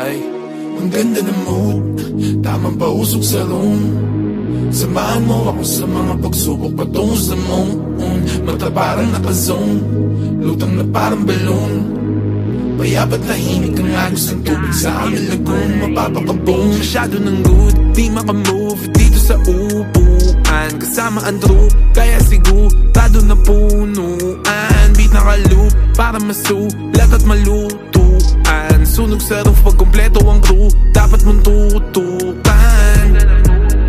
Ang ganda ng mood. Tamang pausok sa room. Samahan mo ako sa mga pagsubok patungo sa moon. Mata parang nakazone. Lutang na parang balloon. Payabat tahimik ang agos ng tubig sa aming lagoon. Mapapakaboom Masyado ng good, di makamove Dito sa upuan. Kasama ang troop, kaya sigurado na punuan. Beat nakaloop, para masulat at malutuan Sunog sa roof pag kompleto ang crew Dapat mong tutukan.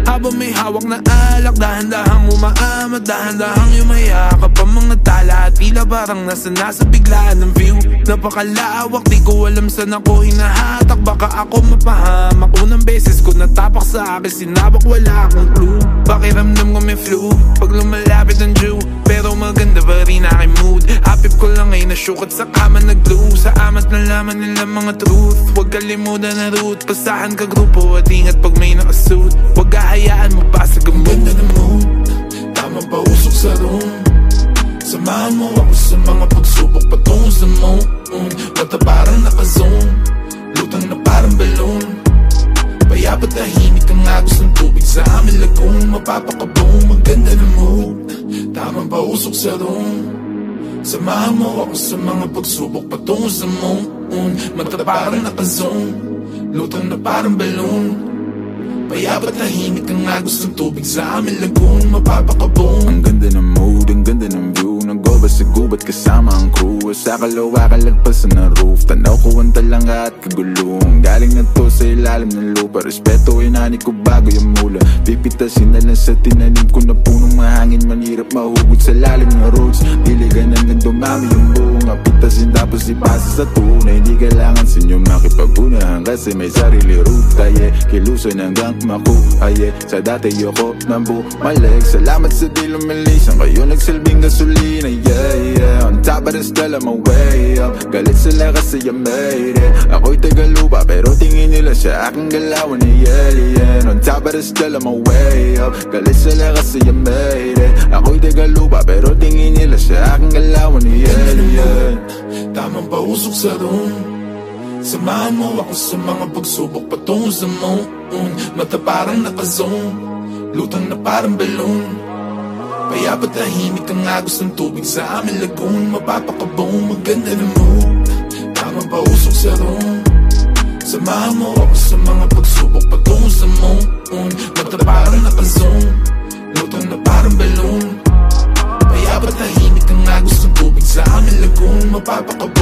Habang may hawak na alak Dahan-dahang umaamat Dahan-dahang yumayakap Ang mga tala. At tila parang nasa nasa biglaan ng view. Napakalawak Di ko alam saan ako hinahatak. Baka ako mapahamak. Unang beses ko natapak sa akin Sinabak wala akong clue. Pakiramdam nasyukat sa kama nag-glue Sa amat na laman nila mga truth. Huwag kalimutan na root Pasahan ka grupo at ingat pag may nakasuit. Huwag hahayaan mo pa sa gamot ganda ng mood Tamang pausok sa room? Samahan mo ako sa mga pagsubok patungo sa moon. Mata parang nakazone Lutang na parang balloon. Payapat tahimik ang agos ng tubig sa aming lagoon. Mapapakaboom Ang ganda ng mood Tamang pausok sa room Samahan mo ako sa mga pagsubok patungo sa moon. Mata parang nakazone Lutang na parang balloon. Payabat tahimik ang agos ng tubig sa aming lagoon. Mapapakaboom Ang ganda ng mood, ang ganda ng view Sa gubat kasama ang crew? Sa kalawa kalagpasan ng roof. Tanaw ko ang talanga at kagulong. Galing na to sa ilalim ng lupa. Respeto inani ko bago yung mula. Pipitasin na lang sa tinanim ko na punong mahangin. Manirap mahugot sa lalim ng roots. Diligan hanggang dumami sa tunay Hindi kailangan sa inyo makipagunahan Kasi may sarili ruta yeah. Kilusoy hanggang makuha yeah. Sa dati yoko ng bumalik. Salamat sa di lumilisan Kayo nagsilbing gasolina yeah yeah. On top of the still I'm way up. Galit sila kasi I made it. Ako'y tagalupa pero tingin nila sa aking galawan ni alien On top of the still I'm way up. Galit sila kasi I made it. Ako'y tagalupa pero tingin nila sa sa room Samahan mo ako sa mga pagsubok patungo sa moon. Mata parang nakazone Lutang na parang balloon. Payapat tahimik ang agos ng tubig sa aming lagoon. Mapapakaboom Ang ganda ng mood. Tamang pausok sa room Samahan mo ako sa mga pagsubok patungo sa moon. Mata parang nakazone Lutang na parang balloon. Payapat tahimik ang agos ng tubig sa aming lagoon. Mapapakaboom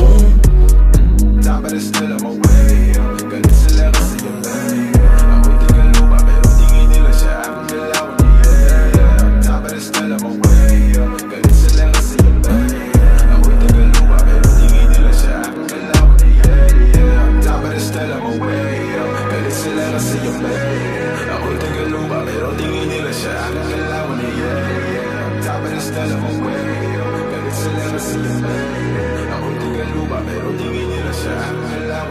pero tingin nila sa